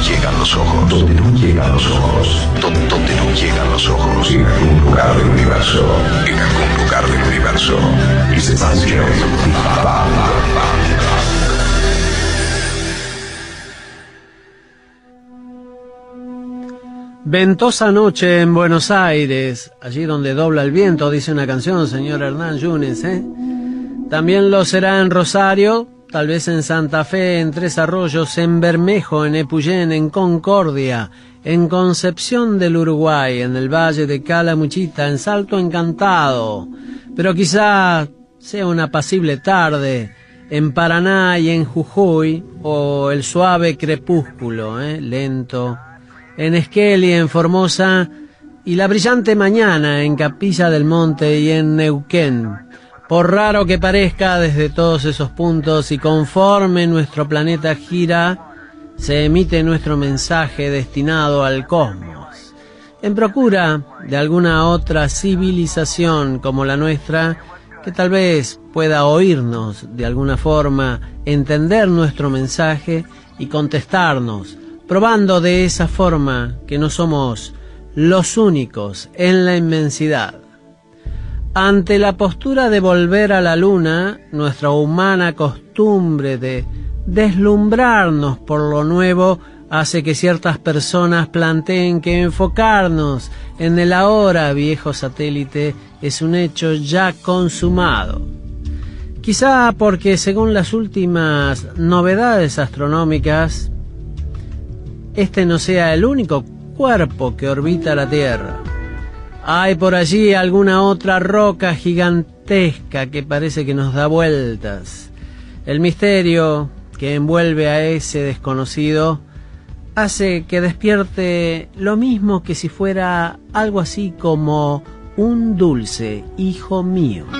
no llegan los ojos. Donde no llegan los ojos. Donde no llegan los ojos. En algún lugar del universo. En algún lugar del universo. Y se Ventosa noche en Buenos Aires, allí donde dobla el viento, dice una canción, señor Hernán Yunes, ¿eh? También lo será en Rosario, tal vez en Santa Fe, en Tres Arroyos, en Bermejo, en Epuyén, en Concordia, en Concepción del Uruguay, en el Valle de Calamuchita, en Salto Encantado, pero quizá sea una apacible tarde en Paraná y en Jujuy, o el suave crepúsculo, ¿eh? lento, en Esquel en Formosa, y la brillante mañana en Capilla del Monte y en Neuquén, por raro que parezca desde todos esos puntos y conforme nuestro planeta gira, se emite nuestro mensaje destinado al cosmos. En procura de alguna otra civilización como la nuestra, que tal vez pueda oírnos de alguna forma, entender nuestro mensaje y contestarnos, probando de esa forma que no somos los únicos en la inmensidad. Ante la postura de volver a la luna, nuestra humana costumbre de deslumbrarnos por lo nuevo hace que ciertas personas planteen que enfocarnos en el ahora viejo satélite es un hecho ya consumado. Quizá porque según las últimas novedades astronómicas, este no sea el único cuerpo que orbita la Tierra. Hay por allí alguna otra roca gigantesca que parece que nos da vueltas. El misterio que envuelve a ese desconocido hace que despierte lo mismo que si fuera algo así como un dulce hijo mío.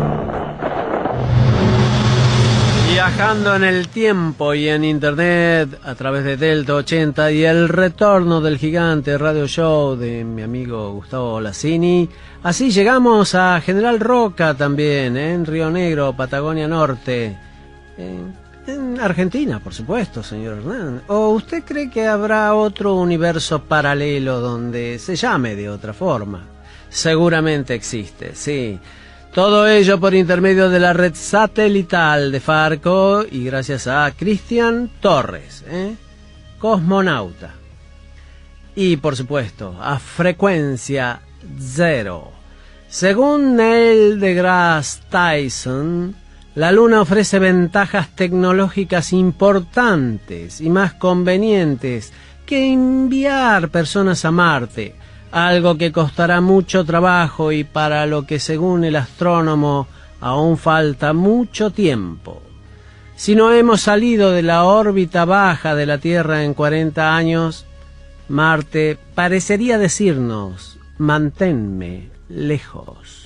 Viajando en el tiempo y en internet a través de Delta 80 y el retorno del gigante radio show de mi amigo Gustavo Lassini Así llegamos a General Roca también, en Río Negro, Patagonia Norte. en Argentina, por supuesto, señor Hernán. ¿O usted cree que habrá otro universo paralelo donde se llame de otra forma? Seguramente existe, sí. Todo ello por intermedio de la red satelital de Farco y gracias a Cristian Torres, ¿eh? cosmonauta. Y por supuesto, a frecuencia Zero. Según Neil deGrasse Tyson, la Luna ofrece ventajas tecnológicas importantes y más convenientes que enviar personas a Marte, algo que costará mucho trabajo y para lo que según el astrónomo aún falta mucho tiempo. Si no hemos salido de la órbita baja de la Tierra en 40 años, Marte parecería decirnos, manténme lejos.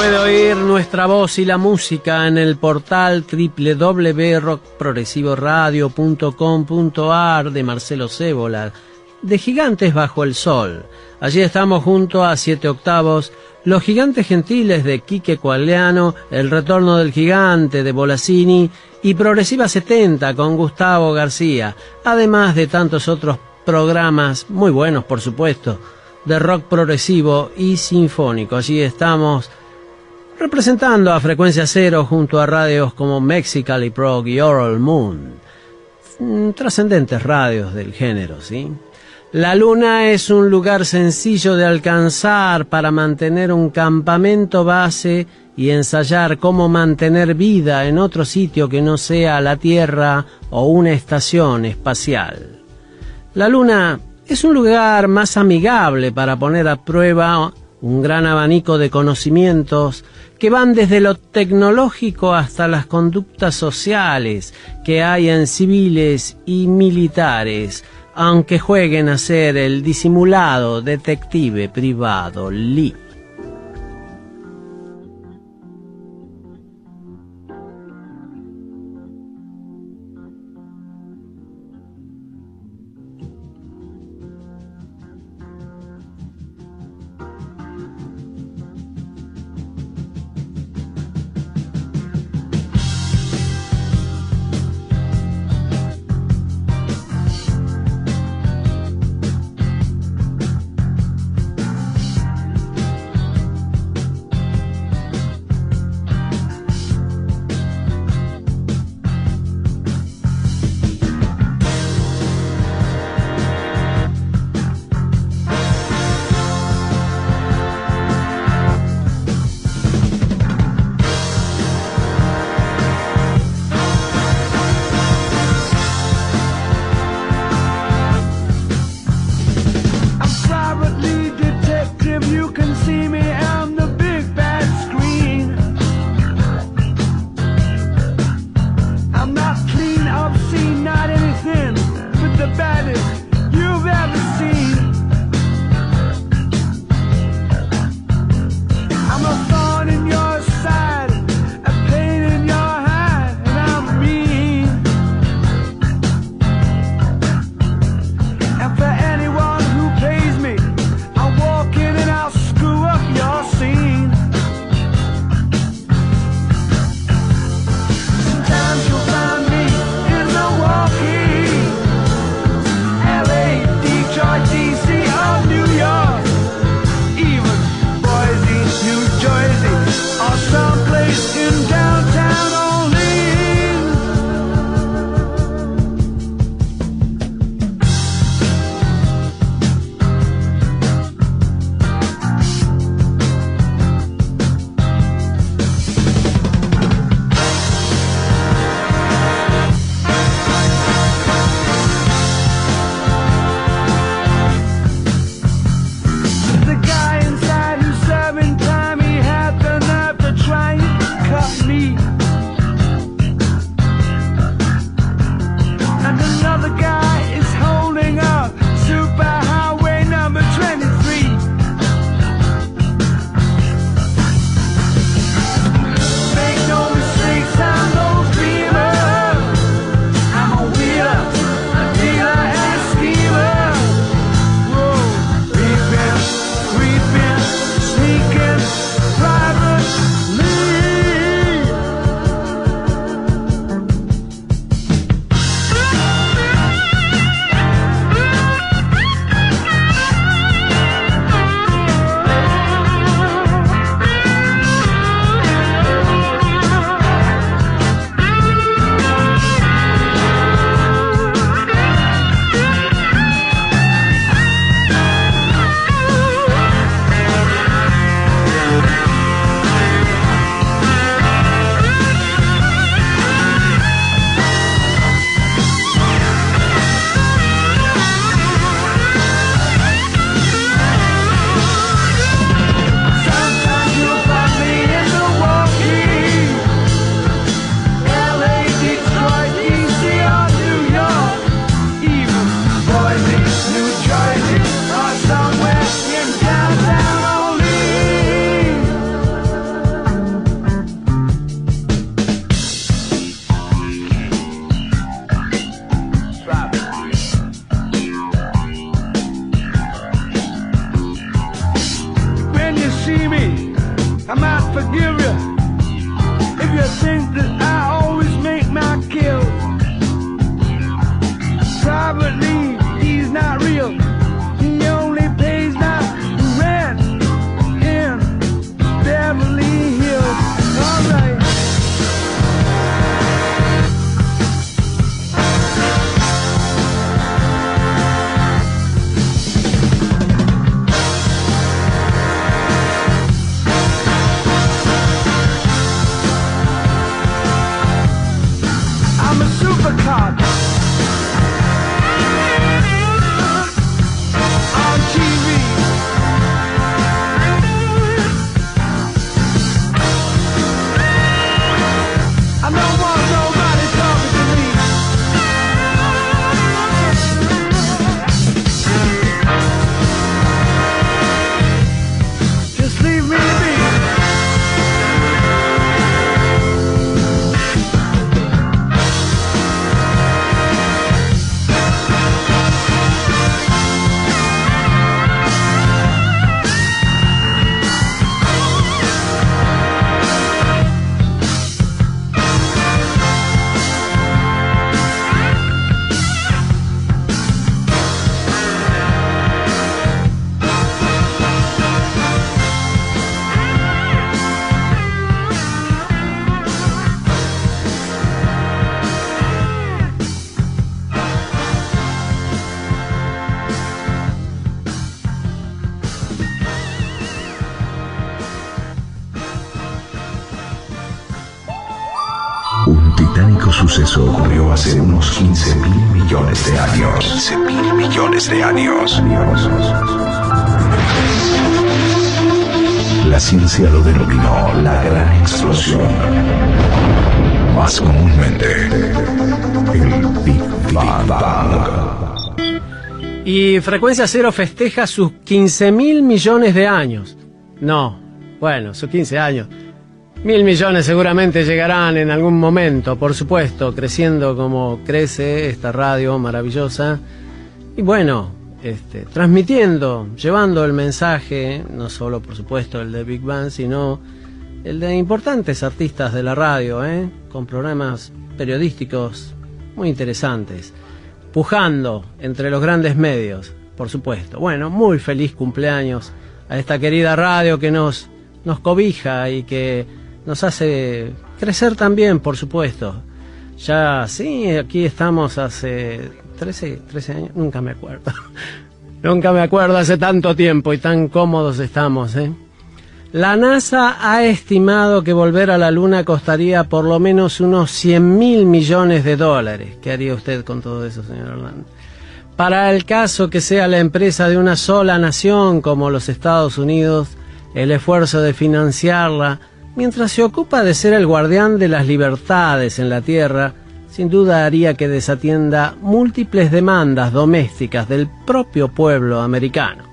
Puede oír nuestra voz y la música en el portal www.rockprogresivoradio.com.ar de Marcelo Cébola, de Gigantes Bajo el Sol. Allí estamos junto a Siete Octavos, Los Gigantes Gentiles de Quique Cualeano, El Retorno del Gigante de Bolasini y Progresiva 70 con Gustavo García, además de tantos otros programas, muy buenos por supuesto, de rock progresivo y sinfónico. Allí estamos representando a Frecuencia Cero junto a radios como Mexicali Prog y Oral Moon. Mm, Trascendentes radios del género, ¿sí? La luna es un lugar sencillo de alcanzar para mantener un campamento base y ensayar cómo mantener vida en otro sitio que no sea la Tierra o una estación espacial. La Luna es un lugar más amigable para poner a prueba un gran abanico de conocimientos que van desde lo tecnológico hasta las conductas sociales que hay en civiles y militares, aunque jueguen a ser el disimulado detective privado Lee. De años. La ciencia lo denominó la gran explosión. Más comúnmente, el Big Bang. Y Frecuencia Cero festeja sus 15 mil millones de años. No, bueno, sus 15 años. Mil millones seguramente llegarán en algún momento, por supuesto, creciendo como crece esta radio maravillosa. Y bueno, este, transmitiendo, llevando el mensaje, no solo por supuesto el de Big Bang, sino el de importantes artistas de la radio, ¿eh? con programas periodísticos muy interesantes, pujando entre los grandes medios, por supuesto. Bueno, muy feliz cumpleaños a esta querida radio que nos, nos cobija y que nos hace crecer también, por supuesto. Ya, sí, aquí estamos hace 13, 13 años, nunca me acuerdo. nunca me acuerdo hace tanto tiempo y tan cómodos estamos, ¿eh? La NASA ha estimado que volver a la Luna costaría por lo menos unos 100 mil millones de dólares. ¿Qué haría usted con todo eso, señor Orlando? Para el caso que sea la empresa de una sola nación como los Estados Unidos, el esfuerzo de financiarla, mientras se ocupa de ser el guardián de las libertades en la Tierra, sin duda haría que desatienda múltiples demandas domésticas del propio pueblo americano.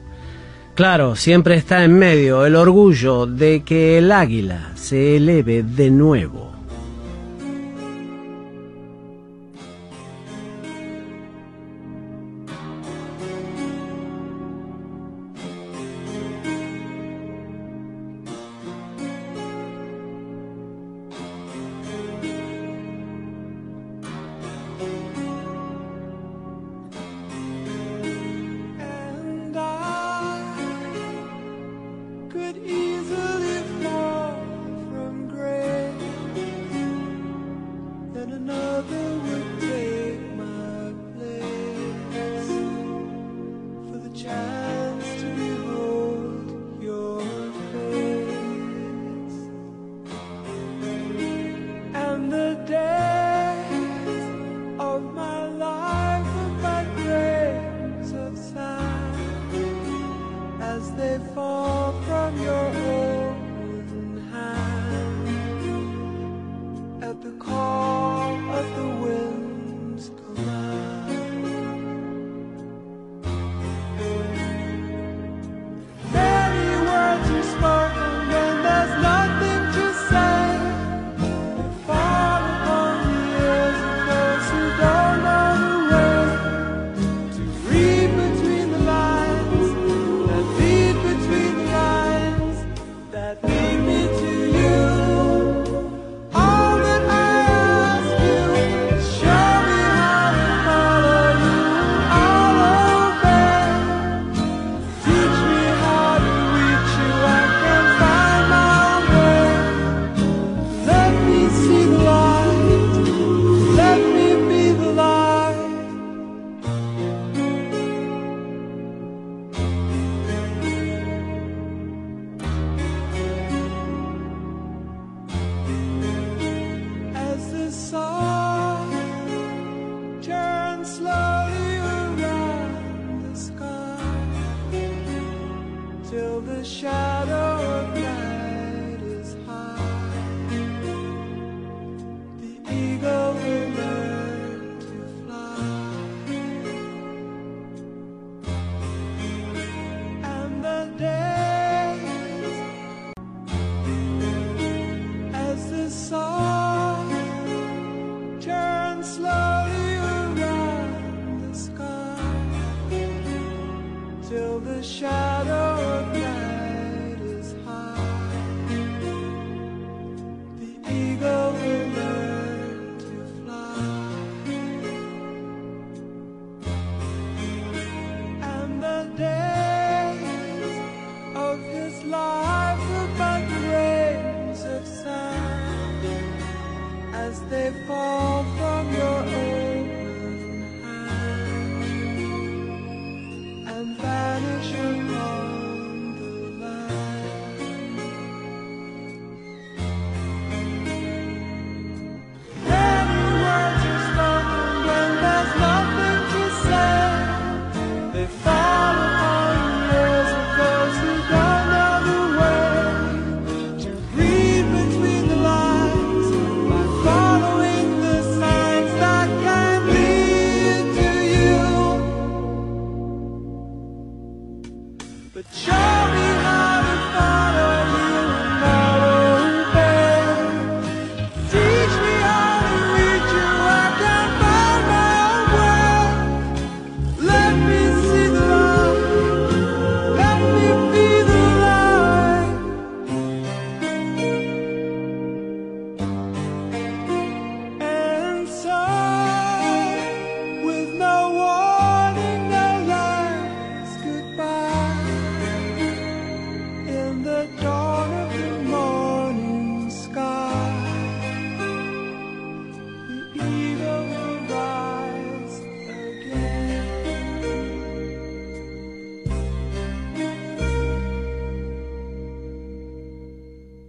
Claro, siempre está en medio el orgullo de que el águila se eleve de nuevo. side.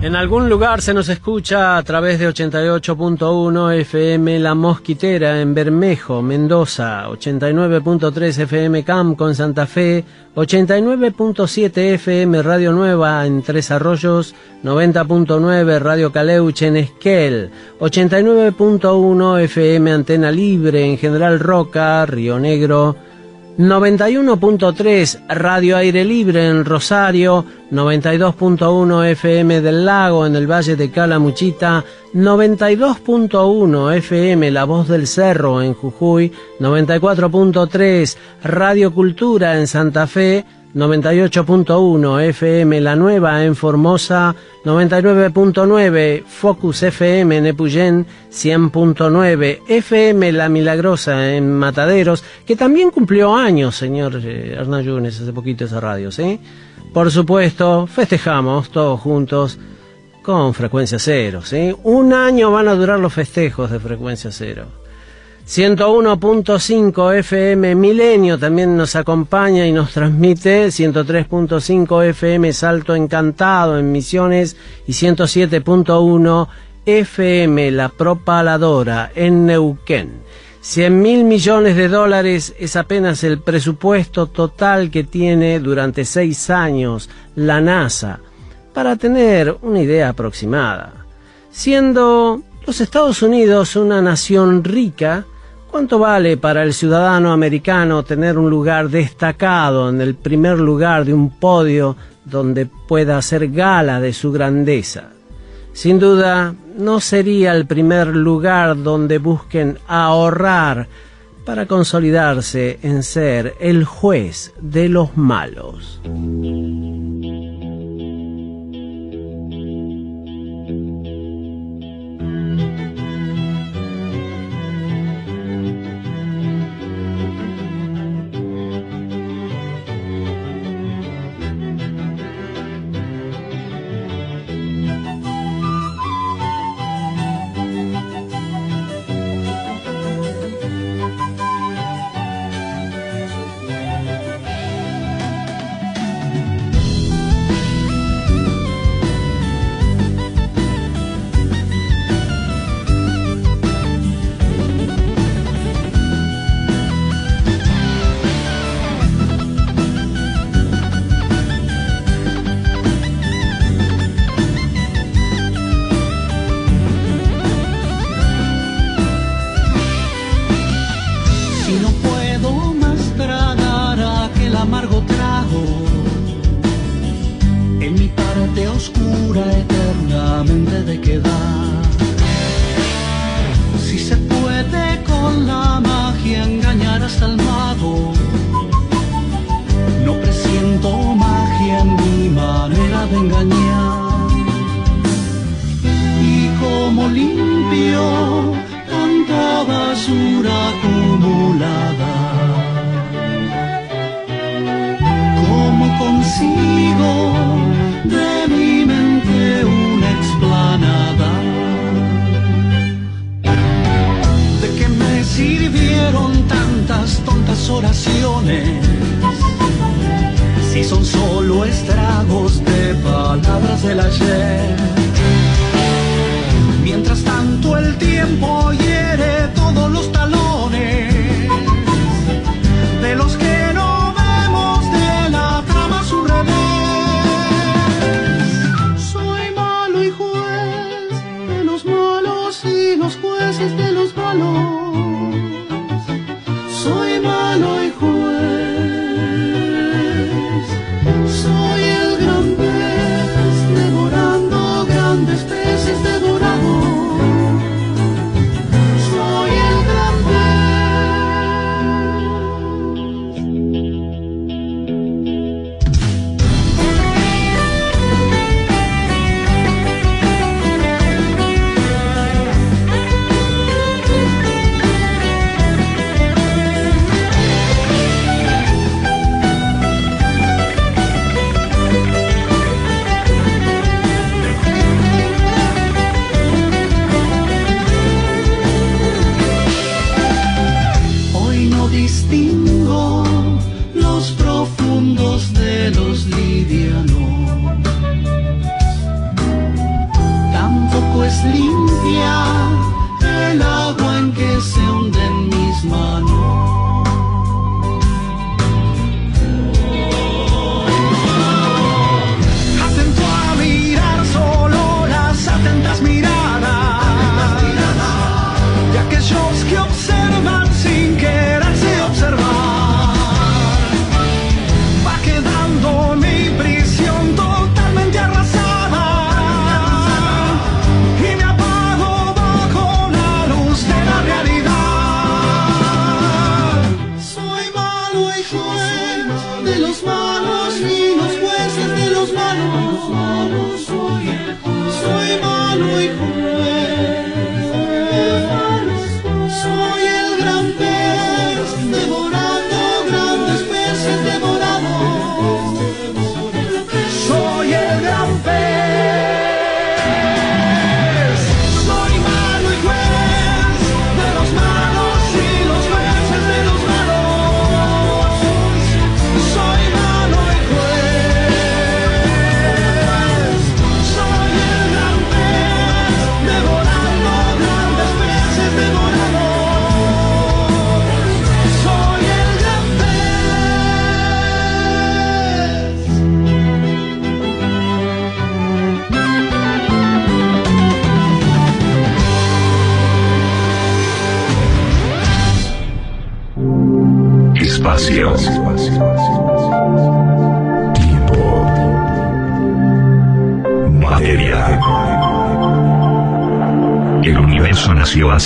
En algún lugar se nos escucha a través de 88.1 FM La Mosquitera en Bermejo, Mendoza, 89.3 FM Camco en Santa Fe, 89.7 FM Radio Nueva en Tres Arroyos, 90.9 Radio Caleuche en Esquel, 89.1 FM Antena Libre en General Roca, Río Negro, 91.3 Radio Aire Libre en Rosario, 92.1 FM del Lago en el Valle de Calamuchita, 92.1 FM La Voz del Cerro en Jujuy, 94.3 Radio Cultura en Santa Fe, 98.1 FM La Nueva en Formosa, 99.9 Focus FM en Epuyén, 100.9 FM La Milagrosa en Mataderos, que también cumplió años, señor eh, Hernán Yunes, hace poquito esa radio, ¿sí? Por supuesto, festejamos todos juntos con frecuencia cero, ¿sí? Un año van a durar los festejos de frecuencia cero. 101.5 FM Milenio también nos acompaña y nos transmite 103.5 FM Salto Encantado en Misiones y 107.1 FM La Propaladora en Neuquén. 100 mil millones de dólares es apenas el presupuesto total que tiene durante seis años la NASA, para tener una idea aproximada. Siendo los Estados Unidos una nación rica, ¿Cuánto vale para el ciudadano americano tener un lugar destacado en el primer lugar de un podio donde pueda hacer gala de su grandeza? Sin duda, no sería el primer lugar donde busquen ahorrar para consolidarse en ser el juez de los malos.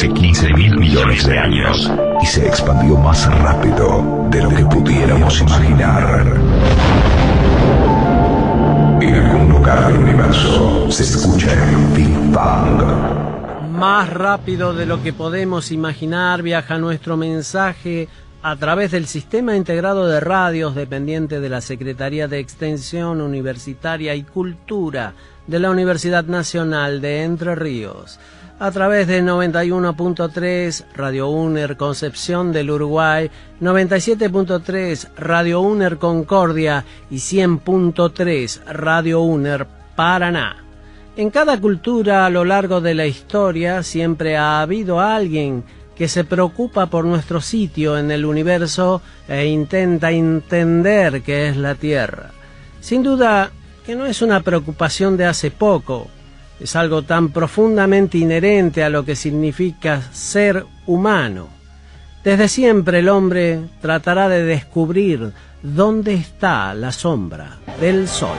Hace 15 mil millones de años y se expandió más rápido de lo que pudiéramos imaginar. En algún lugar del universo se escucha el Big Bang. Más rápido de lo que podemos imaginar viaja nuestro mensaje a través del Sistema Integrado de Radios dependiente de la Secretaría de Extensión Universitaria y Cultura de la Universidad Nacional de Entre Ríos. A través de 91.3 Radio UNER Concepción del Uruguay, 97.3 Radio UNER Concordia y 100.3 Radio UNER Paraná. En cada cultura a lo largo de la historia siempre ha habido alguien que se preocupa por nuestro sitio en el universo e intenta entender qué es la Tierra. Sin duda que no es una preocupación de hace poco, es algo tan profundamente inherente a lo que significa ser humano. Desde siempre el hombre tratará de descubrir dónde está la sombra del sol.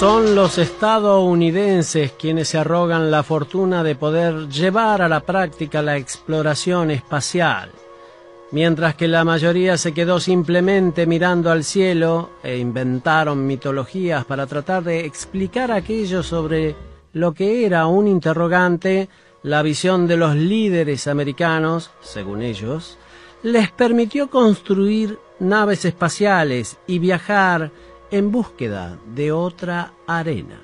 Son los estadounidenses quienes se arrogan la fortuna de poder llevar a la práctica la exploración espacial, mientras que la mayoría se quedó simplemente mirando al cielo e inventaron mitologías para tratar de explicar aquello sobre lo que era un interrogante, la visión de los líderes americanos, según ellos, les permitió construir naves espaciales y viajar en búsqueda de otra arena.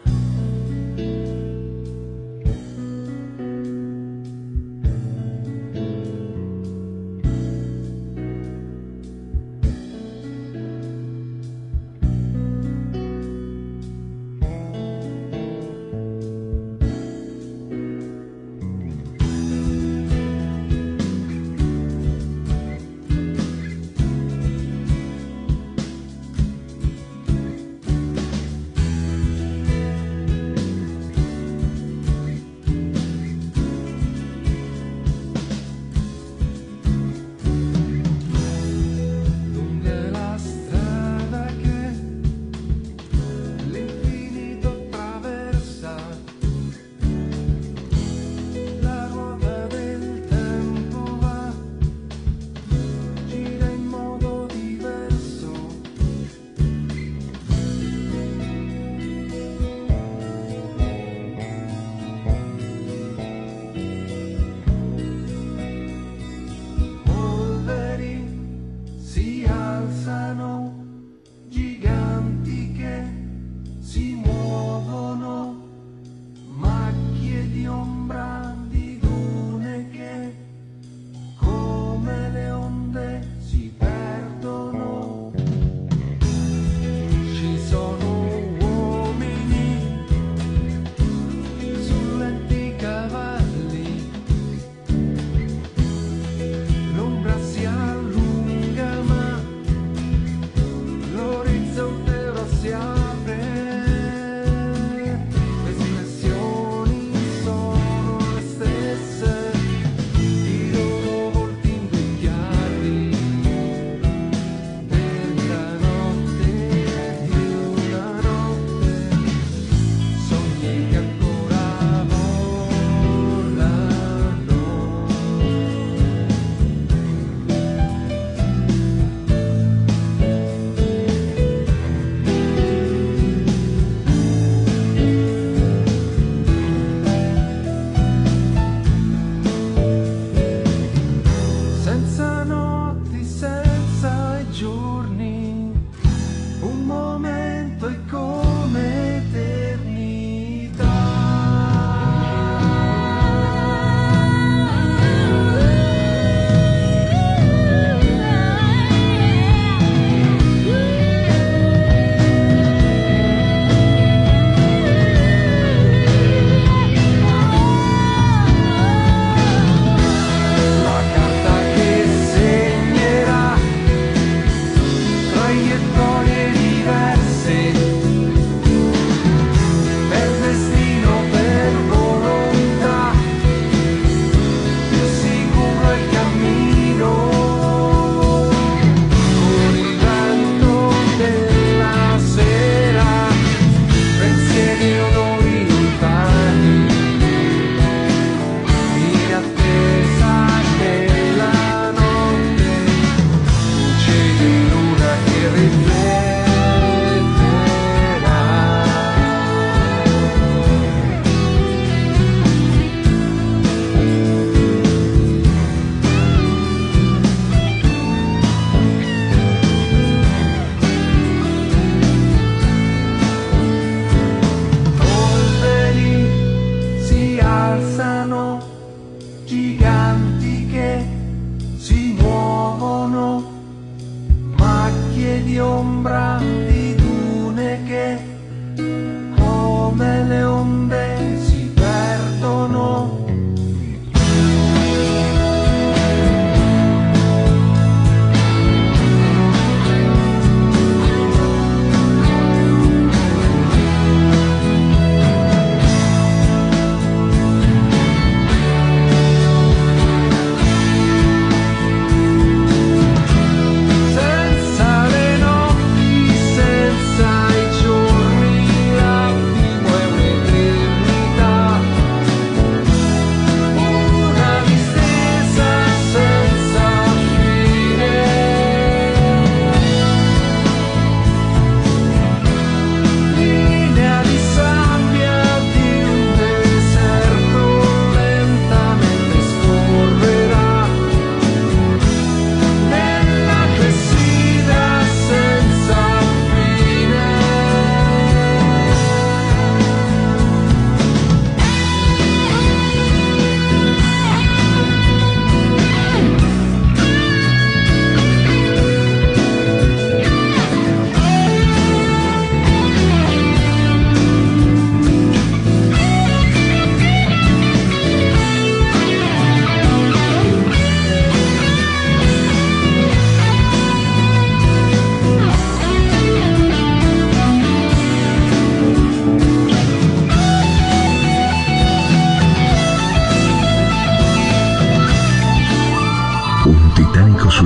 di ombra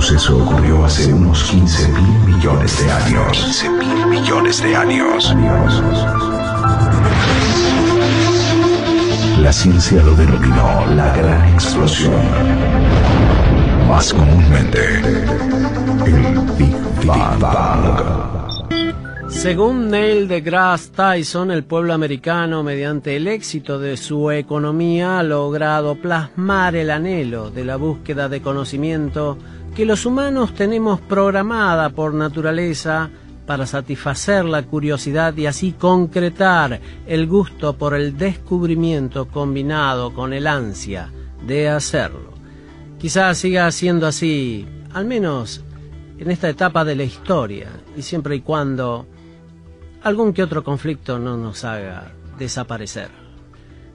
universo ocurrió hace unos 15 mil millones de años. 15 mil millones de años. La ciencia lo denominó la gran explosión. Más comúnmente, el Big Bang. Según Neil deGrasse Tyson, el pueblo americano, mediante el éxito de su economía, ha logrado plasmar el anhelo de la búsqueda de conocimiento que los humanos tenemos programada por naturaleza para satisfacer la curiosidad y así concretar el gusto por el descubrimiento combinado con el ansia de hacerlo. Quizás siga siendo así, al menos en esta etapa de la historia, y siempre y cuando algún que otro conflicto no nos haga desaparecer.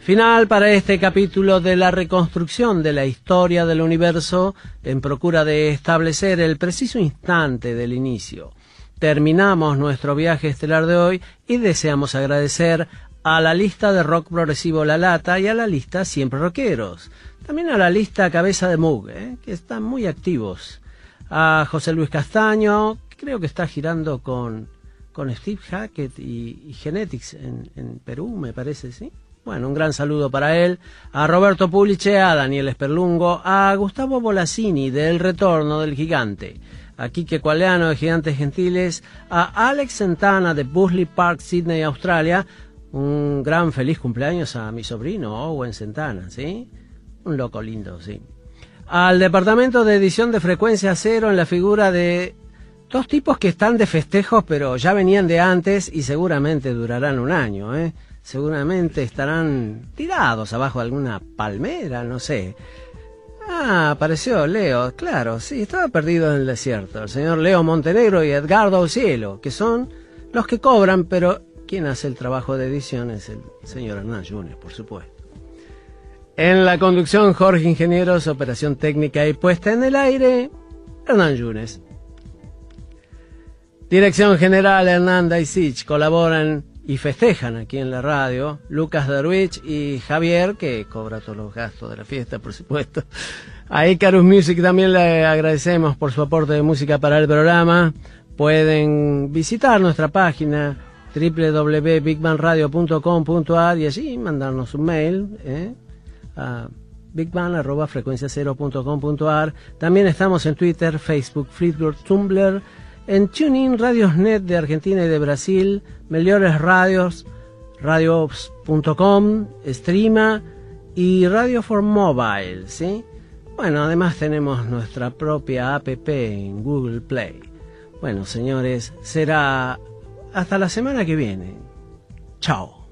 Final para este capítulo de la reconstrucción de la historia del universo en procura de establecer el preciso instante del inicio. Terminamos nuestro viaje estelar de hoy y deseamos agradecer a la lista de rock progresivo La Lata y a la lista Siempre Rockeros. También a la lista Cabeza de Mug, ¿eh? que están muy activos. A José Luis Castaño, creo que está girando con con Steve Hackett y, y Genetics en, en, Perú, me parece, ¿sí? Bueno, un gran saludo para él, a Roberto Puliche, a Daniel Esperlungo, a Gustavo Bolasini de El Retorno del Gigante, a Quique Cualeano de Gigantes Gentiles, a Alex Santana de Busley Park, Sydney, Australia, un gran feliz cumpleaños a mi sobrino Owen Santana, ¿sí? Un loco lindo, sí. Al departamento de edición de frecuencia cero en la figura de Dos tipos que están de festejos, pero ya venían de antes y seguramente durarán un año, ¿eh? Seguramente estarán tirados abajo de alguna palmera, no sé. Ah, apareció Leo, claro, sí, estaba perdido en el desierto. El señor Leo Montenegro y Edgardo Cielo, que son los que cobran, pero quien hace el trabajo de edición es el señor Hernán Yunes, por supuesto. En la conducción, Jorge Ingenieros, operación técnica y puesta en el aire, Hernán Yunes. Dirección General Hernanda y colaboran y festejan aquí en la radio. Lucas Derwich y Javier, que cobra todos los gastos de la fiesta, por supuesto. A Icarus Music también le agradecemos por su aporte de música para el programa. Pueden visitar nuestra página www.bigbanradio.com.ar y allí mandarnos un mail eh, a bigban.frecuencia0.com.ar. También estamos en Twitter, Facebook, Fleetwood, Tumblr, en TuneIn, Radiosnet de Argentina y de Brasil, Meliores Radios, radios.com, Streama y Radio for Mobile, ¿sí? Bueno, además tenemos nuestra propia app en Google Play. Bueno, señores, será hasta la semana que viene. Chao.